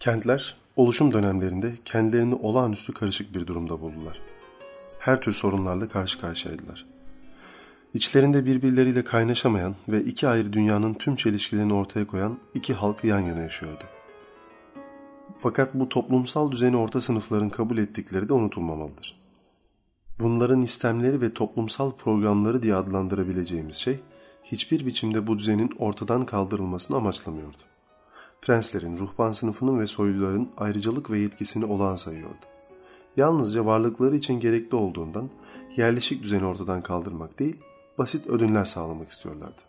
Kentler oluşum dönemlerinde kendilerini olağanüstü karışık bir durumda buldular. Her tür sorunlarla karşı karşıyaydılar. İçlerinde birbirleriyle kaynaşamayan ve iki ayrı dünyanın tüm çelişkilerini ortaya koyan iki halkı yan yana yaşıyordu. Fakat bu toplumsal düzeni orta sınıfların kabul ettikleri de unutulmamalıdır. Bunların istemleri ve toplumsal programları diye adlandırabileceğimiz şey, hiçbir biçimde bu düzenin ortadan kaldırılmasını amaçlamıyordu. Prenslerin, ruhban sınıfının ve soyluların ayrıcalık ve yetkisini olağan sayıyordu. Yalnızca varlıkları için gerekli olduğundan yerleşik düzeni ortadan kaldırmak değil, basit ödünler sağlamak istiyorlardı.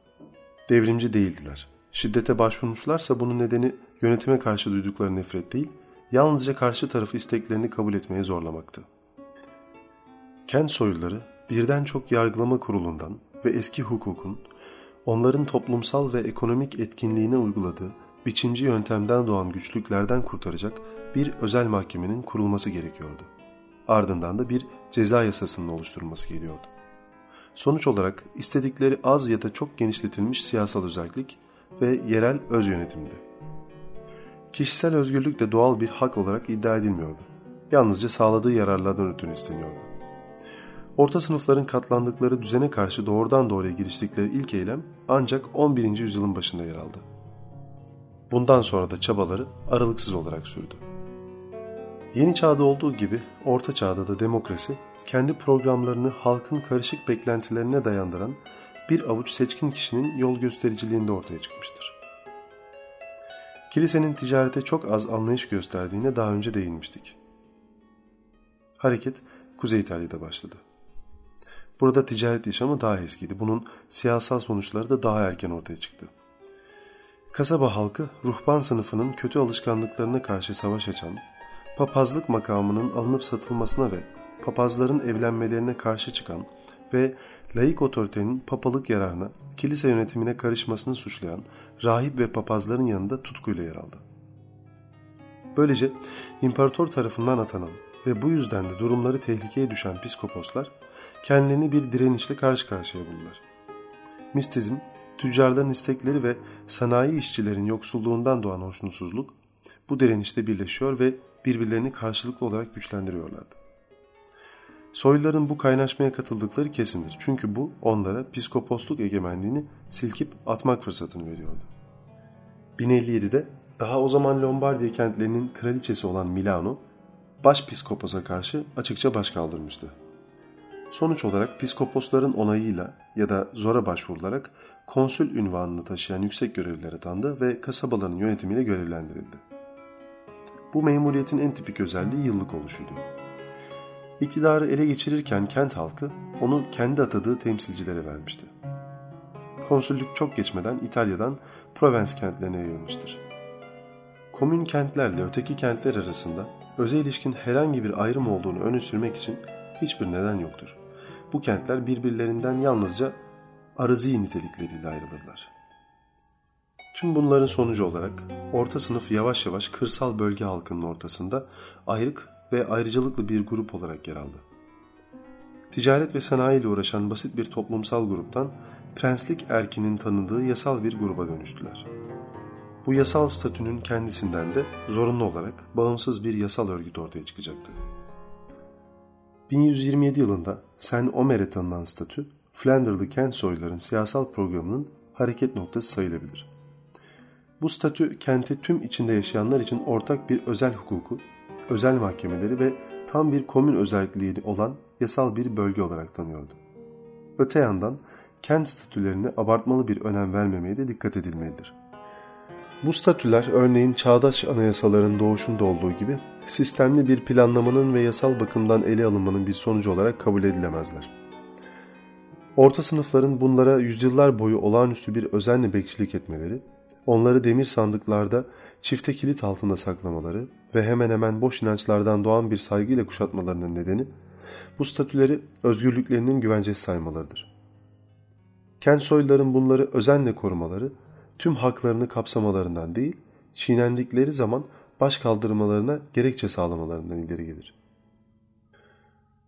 Devrimci değildiler. Şiddete başvurmuşlarsa bunun nedeni yönetime karşı duydukları nefret değil, yalnızca karşı tarafı isteklerini kabul etmeye zorlamaktı. Kent soyluları birden çok yargılama kurulundan ve eski hukukun onların toplumsal ve ekonomik etkinliğine uyguladığı biçimci yöntemden doğan güçlüklerden kurtaracak bir özel mahkemenin kurulması gerekiyordu. Ardından da bir ceza yasasının oluşturulması geliyordu. Sonuç olarak istedikleri az ya da çok genişletilmiş siyasal özellik ve yerel öz yönetimdi. Kişisel özgürlük de doğal bir hak olarak iddia edilmiyordu. Yalnızca sağladığı yararlardan ötürü isteniyordu. Orta sınıfların katlandıkları düzene karşı doğrudan doğruya giriştikleri ilk eylem ancak 11. yüzyılın başında yer aldı. Bundan sonra da çabaları aralıksız olarak sürdü. Yeni çağda olduğu gibi orta çağda da demokrasi kendi programlarını halkın karışık beklentilerine dayandıran bir avuç seçkin kişinin yol göstericiliğinde ortaya çıkmıştır. Kilisenin ticarete çok az anlayış gösterdiğine daha önce değinmiştik. Hareket Kuzey İtalya'da başladı. Burada ticaret yaşamı daha eskiydi. Bunun siyasal sonuçları da daha erken ortaya çıktı. Kasaba halkı ruhban sınıfının kötü alışkanlıklarına karşı savaş açan, papazlık makamının alınıp satılmasına ve papazların evlenmelerine karşı çıkan ve laik otoritenin papalık yararına kilise yönetimine karışmasını suçlayan rahip ve papazların yanında tutkuyla yer aldı. Böylece imparator tarafından atanan ve bu yüzden de durumları tehlikeye düşen piskoposlar kendilerini bir direnişle karşı karşıya buldular. Mistizm, tüccarların istekleri ve sanayi işçilerin yoksulluğundan doğan hoşnutsuzluk bu direnişte birleşiyor ve birbirlerini karşılıklı olarak güçlendiriyorlardı. Soyluların bu kaynaşmaya katıldıkları kesindir. Çünkü bu onlara piskoposluk egemenliğini silkip atmak fırsatını veriyordu. 1057'de daha o zaman Lombardiya kentlerinin kraliçesi olan Milano, başpiskoposa karşı açıkça baş kaldırmıştı. Sonuç olarak piskoposların onayıyla ya da zora başvurularak konsül ünvanını taşıyan yüksek görevlilere atandı ve kasabaların yönetimiyle görevlendirildi. Bu memuriyetin en tipik özelliği yıllık oluşuydu. İktidarı ele geçirirken kent halkı onu kendi atadığı temsilcilere vermişti. Konsüllük çok geçmeden İtalya'dan Provence kentlerine yayılmıştır. Komün kentlerle öteki kentler arasında özel ilişkin herhangi bir ayrım olduğunu öne sürmek için hiçbir neden yoktur. Bu kentler birbirlerinden yalnızca arızi nitelikleriyle ayrılırlar. Tüm bunların sonucu olarak orta sınıf yavaş yavaş kırsal bölge halkının ortasında ayrık ve ayrıcalıklı bir grup olarak yer aldı. Ticaret ve sanayi ile uğraşan basit bir toplumsal gruptan prenslik erkinin tanıdığı yasal bir gruba dönüştüler. Bu yasal statünün kendisinden de zorunlu olarak bağımsız bir yasal örgüt ortaya çıkacaktı. 1127 yılında Saint Omer'e tanınan statü, Flanderlı kent soyların siyasal programının hareket noktası sayılabilir. Bu statü kenti tüm içinde yaşayanlar için ortak bir özel hukuku, özel mahkemeleri ve tam bir komün özelliği olan yasal bir bölge olarak tanıyordu. Öte yandan kent statülerine abartmalı bir önem vermemeye de dikkat edilmelidir. Bu statüler örneğin çağdaş anayasaların doğuşunda olduğu gibi sistemli bir planlamanın ve yasal bakımdan ele alınmanın bir sonucu olarak kabul edilemezler. Orta sınıfların bunlara yüzyıllar boyu olağanüstü bir özenle bekçilik etmeleri, onları demir sandıklarda çifte kilit altında saklamaları ve hemen hemen boş inançlardan doğan bir saygıyla kuşatmalarının nedeni, bu statüleri özgürlüklerinin güvencesi saymalarıdır. Kent soyluların bunları özenle korumaları, tüm haklarını kapsamalarından değil, çiğnendikleri zaman baş kaldırmalarına gerekçe sağlamalarından ileri gelir.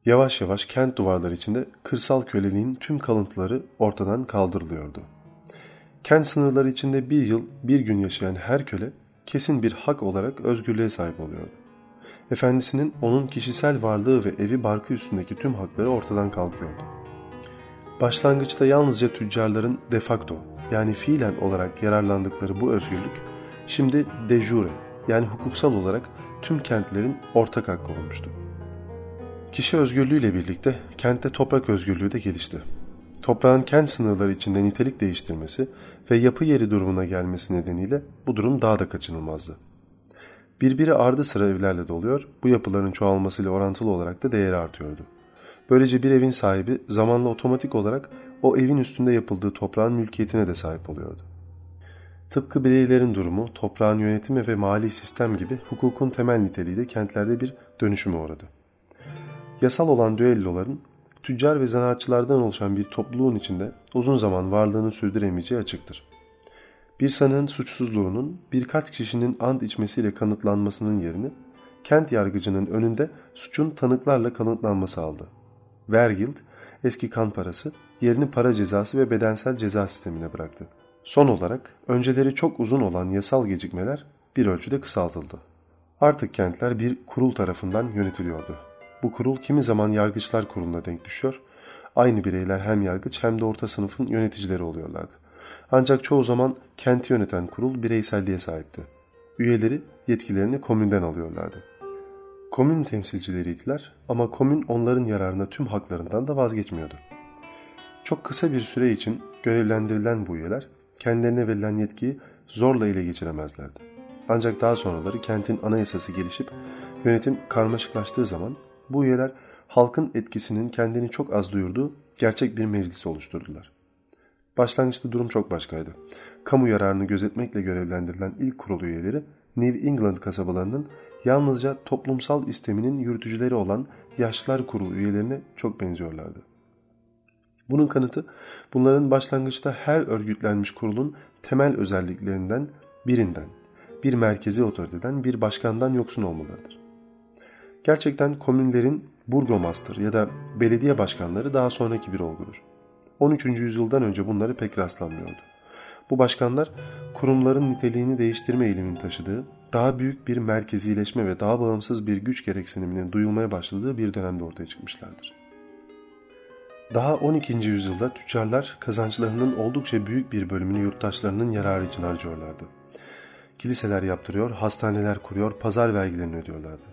Yavaş yavaş kent duvarları içinde kırsal köleliğin tüm kalıntıları ortadan kaldırılıyordu. Kent sınırları içinde bir yıl bir gün yaşayan her köle kesin bir hak olarak özgürlüğe sahip oluyordu. Efendisinin onun kişisel varlığı ve evi barkı üstündeki tüm hakları ortadan kalkıyordu. Başlangıçta yalnızca tüccarların de facto yani fiilen olarak yararlandıkları bu özgürlük şimdi de jure yani hukuksal olarak tüm kentlerin ortak hakkı olmuştu. Kişi özgürlüğüyle birlikte kentte toprak özgürlüğü de gelişti. Toprağın kent sınırları içinde nitelik değiştirmesi ve yapı yeri durumuna gelmesi nedeniyle bu durum daha da kaçınılmazdı. Birbiri ardı sıra evlerle doluyor, bu yapıların çoğalmasıyla orantılı olarak da değeri artıyordu. Böylece bir evin sahibi zamanla otomatik olarak o evin üstünde yapıldığı toprağın mülkiyetine de sahip oluyordu. Tıpkı bireylerin durumu, toprağın yönetimi ve mali sistem gibi hukukun temel niteliği de kentlerde bir dönüşüme uğradı. Yasal olan düelloların tüccar ve zanaatçılardan oluşan bir topluluğun içinde uzun zaman varlığını sürdüremeyeceği açıktır. Bir sanığın suçsuzluğunun birkaç kişinin ant içmesiyle kanıtlanmasının yerini kent yargıcının önünde suçun tanıklarla kanıtlanması aldı. Vergild, eski kan parası, yerini para cezası ve bedensel ceza sistemine bıraktı. Son olarak önceleri çok uzun olan yasal gecikmeler bir ölçüde kısaltıldı. Artık kentler bir kurul tarafından yönetiliyordu. Bu kurul kimi zaman yargıçlar kuruluna denk düşüyor. Aynı bireyler hem yargıç hem de orta sınıfın yöneticileri oluyorlardı. Ancak çoğu zaman kenti yöneten kurul bireyselliğe sahipti. Üyeleri yetkilerini komünden alıyorlardı. Komün temsilcileriydiler ama komün onların yararına tüm haklarından da vazgeçmiyordu. Çok kısa bir süre için görevlendirilen bu üyeler kendilerine verilen yetkiyi zorla ele geçiremezlerdi. Ancak daha sonraları kentin anayasası gelişip yönetim karmaşıklaştığı zaman bu üyeler halkın etkisinin kendini çok az duyurduğu gerçek bir meclis oluşturdular. Başlangıçta durum çok başkaydı. Kamu yararını gözetmekle görevlendirilen ilk kurul üyeleri New England kasabalarının yalnızca toplumsal isteminin yürütücüleri olan Yaşlılar Kurulu üyelerine çok benziyorlardı. Bunun kanıtı bunların başlangıçta her örgütlenmiş kurulun temel özelliklerinden birinden, bir merkezi otoriteden, bir başkandan yoksun olmalarıdır. Gerçekten komünlerin burgomaster ya da belediye başkanları daha sonraki bir olgudur. 13. yüzyıldan önce bunları pek rastlanmıyordu. Bu başkanlar kurumların niteliğini değiştirme eğilimini taşıdığı, daha büyük bir merkezileşme ve daha bağımsız bir güç gereksiniminin duyulmaya başladığı bir dönemde ortaya çıkmışlardır. Daha 12. yüzyılda tüccarlar kazançlarının oldukça büyük bir bölümünü yurttaşlarının yararı için harcıyorlardı. Kiliseler yaptırıyor, hastaneler kuruyor, pazar vergilerini ödüyorlardı.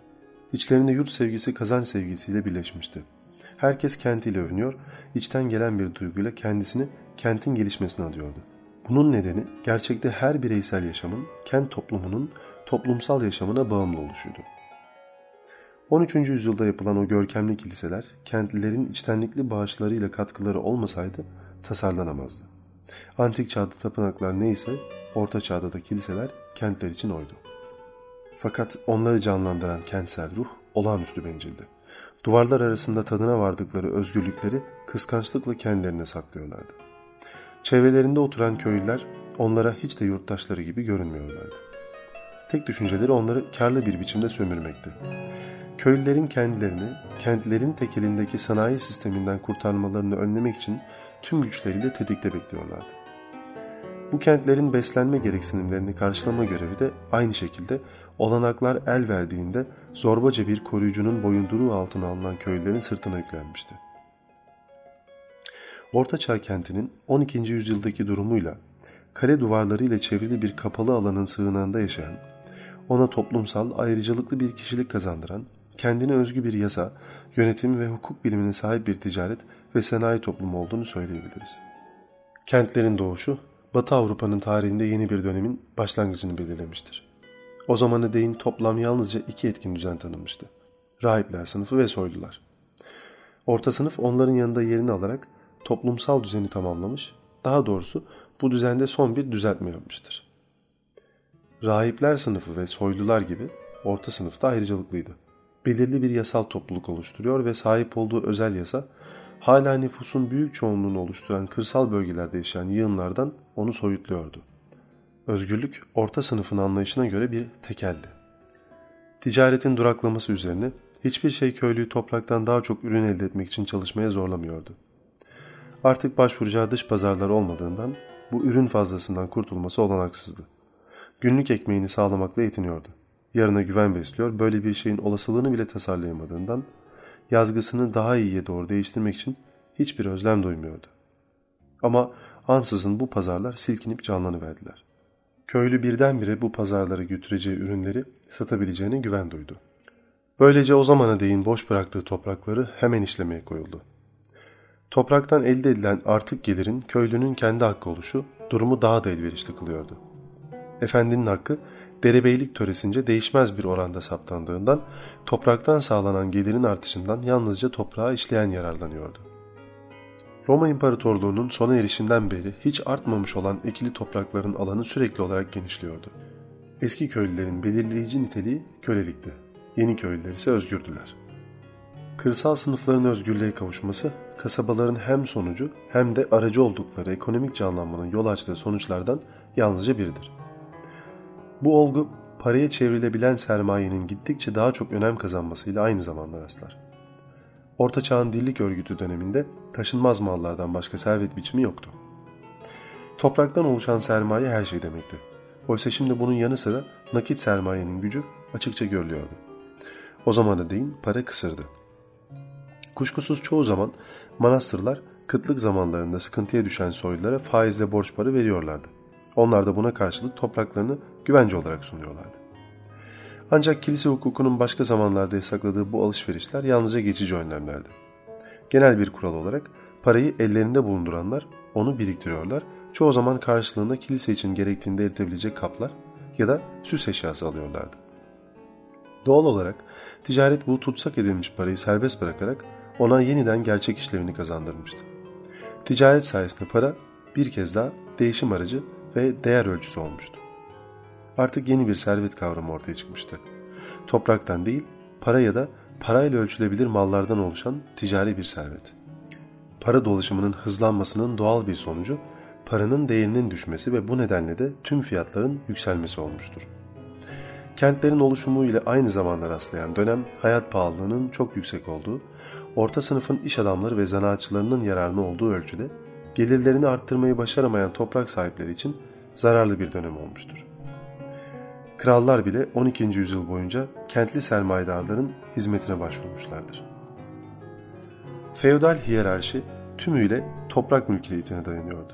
İçlerinde yurt sevgisi kazanç sevgisiyle birleşmişti. Herkes kentiyle övünüyor, içten gelen bir duyguyla kendisini kentin gelişmesine adıyordu. Bunun nedeni gerçekte her bireysel yaşamın kent toplumunun toplumsal yaşamına bağımlı oluşuydu. 13. yüzyılda yapılan o görkemli kiliseler kentlilerin içtenlikli bağışlarıyla katkıları olmasaydı tasarlanamazdı. Antik çağda tapınaklar neyse orta çağda da kiliseler kentler için oydu. Fakat onları canlandıran kentsel ruh olağanüstü bencildi. Duvarlar arasında tadına vardıkları özgürlükleri kıskançlıkla kendilerine saklıyorlardı. Çevrelerinde oturan köylüler onlara hiç de yurttaşları gibi görünmüyorlardı. Tek düşünceleri onları karlı bir biçimde sömürmekti. Köylülerin kendilerini, kentlerin tekelindeki sanayi sisteminden kurtarmalarını önlemek için tüm güçleriyle tetikte bekliyorlardı. Bu kentlerin beslenme gereksinimlerini karşılama görevi de aynı şekilde olanaklar el verdiğinde zorbaca bir koruyucunun boyunduruğu altına alınan köylülerin sırtına yüklenmişti. Ortaçağ kentinin 12. yüzyıldaki durumuyla kale duvarlarıyla çevrili bir kapalı alanın sığınağında yaşayan, ona toplumsal ayrıcalıklı bir kişilik kazandıran, kendine özgü bir yasa, yönetim ve hukuk bilimine sahip bir ticaret ve sanayi toplumu olduğunu söyleyebiliriz. Kentlerin doğuşu, Batı Avrupa'nın tarihinde yeni bir dönemin başlangıcını belirlemiştir. O zamana değin toplam yalnızca iki etkin düzen tanınmıştı. Rahipler sınıfı ve soylular. Orta sınıf onların yanında yerini alarak toplumsal düzeni tamamlamış, daha doğrusu bu düzende son bir düzeltme yapmıştır. Rahipler sınıfı ve soylular gibi orta sınıfta ayrıcalıklıydı. Belirli bir yasal topluluk oluşturuyor ve sahip olduğu özel yasa hala nüfusun büyük çoğunluğunu oluşturan kırsal bölgelerde yaşayan yığınlardan onu soyutluyordu. Özgürlük orta sınıfın anlayışına göre bir tekeldi. Ticaretin duraklaması üzerine hiçbir şey köylüyü topraktan daha çok ürün elde etmek için çalışmaya zorlamıyordu. Artık başvuracağı dış pazarlar olmadığından bu ürün fazlasından kurtulması olanaksızdı. günlük ekmeğini sağlamakla yetiniyordu. Yarına güven besliyor, böyle bir şeyin olasılığını bile tasarlayamadığından yazgısını daha iyiye doğru değiştirmek için hiçbir özlem duymuyordu. Ama ansızın bu pazarlar silkinip canlanıverdiler. Köylü birdenbire bu pazarlara götüreceği ürünleri satabileceğine güven duydu. Böylece o zamana değin boş bıraktığı toprakları hemen işlemeye koyuldu. Topraktan elde edilen artık gelirin köylünün kendi hakkı oluşu durumu daha da elverişli kılıyordu. Efendinin hakkı derebeylik töresince değişmez bir oranda saptandığından topraktan sağlanan gelirin artışından yalnızca toprağa işleyen yararlanıyordu. Roma İmparatorluğu'nun sona erişinden beri hiç artmamış olan ekili toprakların alanı sürekli olarak genişliyordu. Eski köylülerin belirleyici niteliği kölelikti. Yeni köylüler ise özgürdüler. Kırsal sınıfların özgürlüğe kavuşması, kasabaların hem sonucu hem de aracı oldukları ekonomik canlanmanın yol açtığı sonuçlardan yalnızca biridir. Bu olgu paraya çevrilebilen sermayenin gittikçe daha çok önem kazanmasıyla aynı zamanda rastlar. Orta Çağ'ın dillik örgütü döneminde taşınmaz mallardan başka servet biçimi yoktu. Topraktan oluşan sermaye her şey demekti. Oysa şimdi bunun yanı sıra nakit sermayenin gücü açıkça görülüyordu. O zamana değin para kısırdı. Kuşkusuz çoğu zaman manastırlar kıtlık zamanlarında sıkıntıya düşen soylulara faizle borç para veriyorlardı. Onlar da buna karşılık topraklarını güvence olarak sunuyorlardı. Ancak kilise hukukunun başka zamanlarda yasakladığı bu alışverişler yalnızca geçici önlemlerdi. Genel bir kural olarak parayı ellerinde bulunduranlar onu biriktiriyorlar, çoğu zaman karşılığında kilise için gerektiğinde eritebilecek kaplar ya da süs eşyası alıyorlardı. Doğal olarak ticaret bu tutsak edilmiş parayı serbest bırakarak ona yeniden gerçek işlevini kazandırmıştı. Ticaret sayesinde para bir kez daha değişim aracı ve değer ölçüsü olmuştu. Artık yeni bir servet kavramı ortaya çıkmıştı. Topraktan değil, para ya da parayla ölçülebilir mallardan oluşan ticari bir servet. Para dolaşımının hızlanmasının doğal bir sonucu paranın değerinin düşmesi ve bu nedenle de tüm fiyatların yükselmesi olmuştur. Kentlerin oluşumu ile aynı zamanda rastlayan dönem hayat pahalılığının çok yüksek olduğu, orta sınıfın iş adamları ve zanaatçılarının yararına olduğu ölçüde gelirlerini arttırmayı başaramayan toprak sahipleri için zararlı bir dönem olmuştur. Krallar bile 12. yüzyıl boyunca kentli sermayedarların hizmetine başvurmuşlardır. Feodal hiyerarşi tümüyle toprak mülkiyetine dayanıyordu.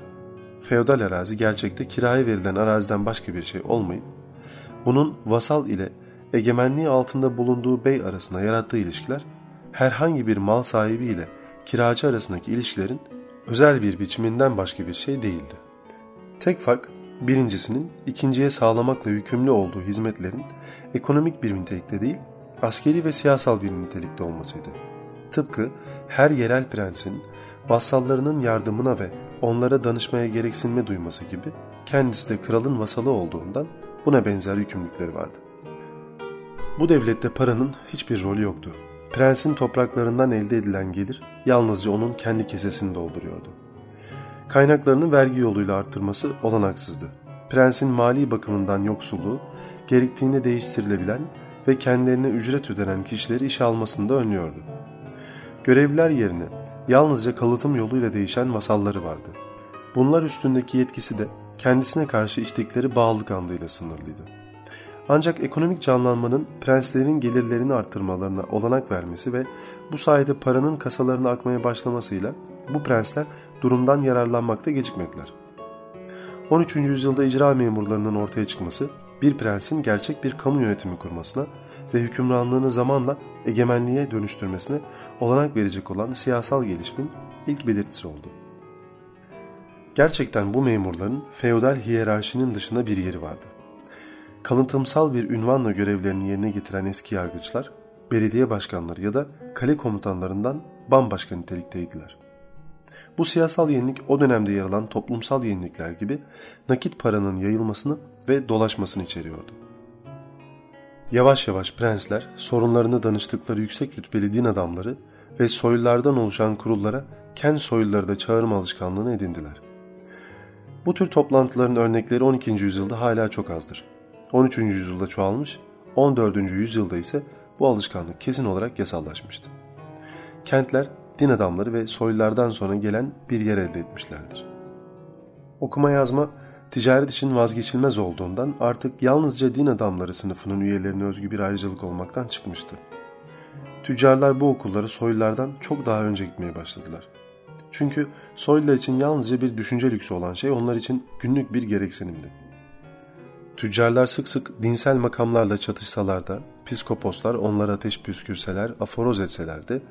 Feodal arazi gerçekte kiraya verilen araziden başka bir şey olmayıp, bunun vasal ile egemenliği altında bulunduğu bey arasında yarattığı ilişkiler, herhangi bir mal sahibi ile kiracı arasındaki ilişkilerin özel bir biçiminden başka bir şey değildi. Tek fark Birincisinin ikinciye sağlamakla yükümlü olduğu hizmetlerin ekonomik bir nitelikte değil, askeri ve siyasal bir nitelikte olmasıydı. Tıpkı her yerel prensin vassallarının yardımına ve onlara danışmaya gereksinme duyması gibi kendisi de kralın vasalı olduğundan buna benzer yükümlülükleri vardı. Bu devlette paranın hiçbir rolü yoktu. Prensin topraklarından elde edilen gelir yalnızca onun kendi kesesini dolduruyordu kaynaklarını vergi yoluyla arttırması olanaksızdı. Prensin mali bakımından yoksulluğu, gerektiğinde değiştirilebilen ve kendilerine ücret ödenen kişileri işe almasında önlüyordu. Görevliler yerine yalnızca kalıtım yoluyla değişen vasalları vardı. Bunlar üstündeki yetkisi de kendisine karşı içtikleri bağlılık andıyla sınırlıydı. Ancak ekonomik canlanmanın prenslerin gelirlerini arttırmalarına olanak vermesi ve bu sayede paranın kasalarına akmaya başlamasıyla bu prensler durumdan yararlanmakta gecikmediler. 13. yüzyılda icra memurlarının ortaya çıkması bir prensin gerçek bir kamu yönetimi kurmasına ve hükümranlığını zamanla egemenliğe dönüştürmesine olanak verecek olan siyasal gelişimin ilk belirtisi oldu. Gerçekten bu memurların feodal hiyerarşinin dışında bir yeri vardı. Kalıntımsal bir ünvanla görevlerini yerine getiren eski yargıçlar, belediye başkanları ya da kale komutanlarından bambaşka nitelikteydiler. Bu siyasal yenilik o dönemde yer alan toplumsal yenilikler gibi nakit paranın yayılmasını ve dolaşmasını içeriyordu. Yavaş yavaş prensler sorunlarını danıştıkları yüksek rütbeli din adamları ve soylulardan oluşan kurullara kendi soyluları da çağırma alışkanlığını edindiler. Bu tür toplantıların örnekleri 12. yüzyılda hala çok azdır. 13. yüzyılda çoğalmış, 14. yüzyılda ise bu alışkanlık kesin olarak yasallaşmıştı. Kentler din adamları ve soylulardan sonra gelen bir yer elde etmişlerdir. Okuma yazma ticaret için vazgeçilmez olduğundan artık yalnızca din adamları sınıfının üyelerine özgü bir ayrıcalık olmaktan çıkmıştı. Tüccarlar bu okullara soylulardan çok daha önce gitmeye başladılar. Çünkü soylular için yalnızca bir düşünce lüksü olan şey onlar için günlük bir gereksinimdi. Tüccarlar sık sık dinsel makamlarla çatışsalar da, piskoposlar onlara ateş püskürseler, aforoz etseler de,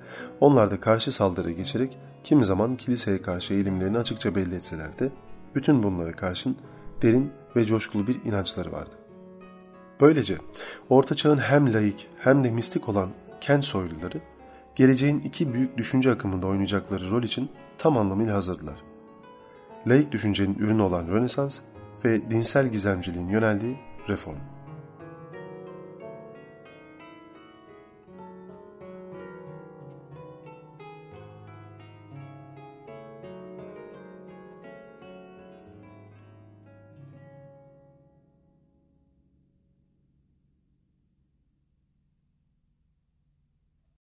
onlar da karşı saldırı geçerek kimi zaman kiliseye karşı eğilimlerini açıkça belli etseler de, bütün bunlara karşın derin ve coşkulu bir inançları vardı. Böylece Orta Çağ'ın hem laik hem de mistik olan kent soyluları, geleceğin iki büyük düşünce akımında oynayacakları rol için tam anlamıyla hazırdılar. Laik düşüncenin ürünü olan Rönesans ve dinsel gizemciliğin yöneldiği reform.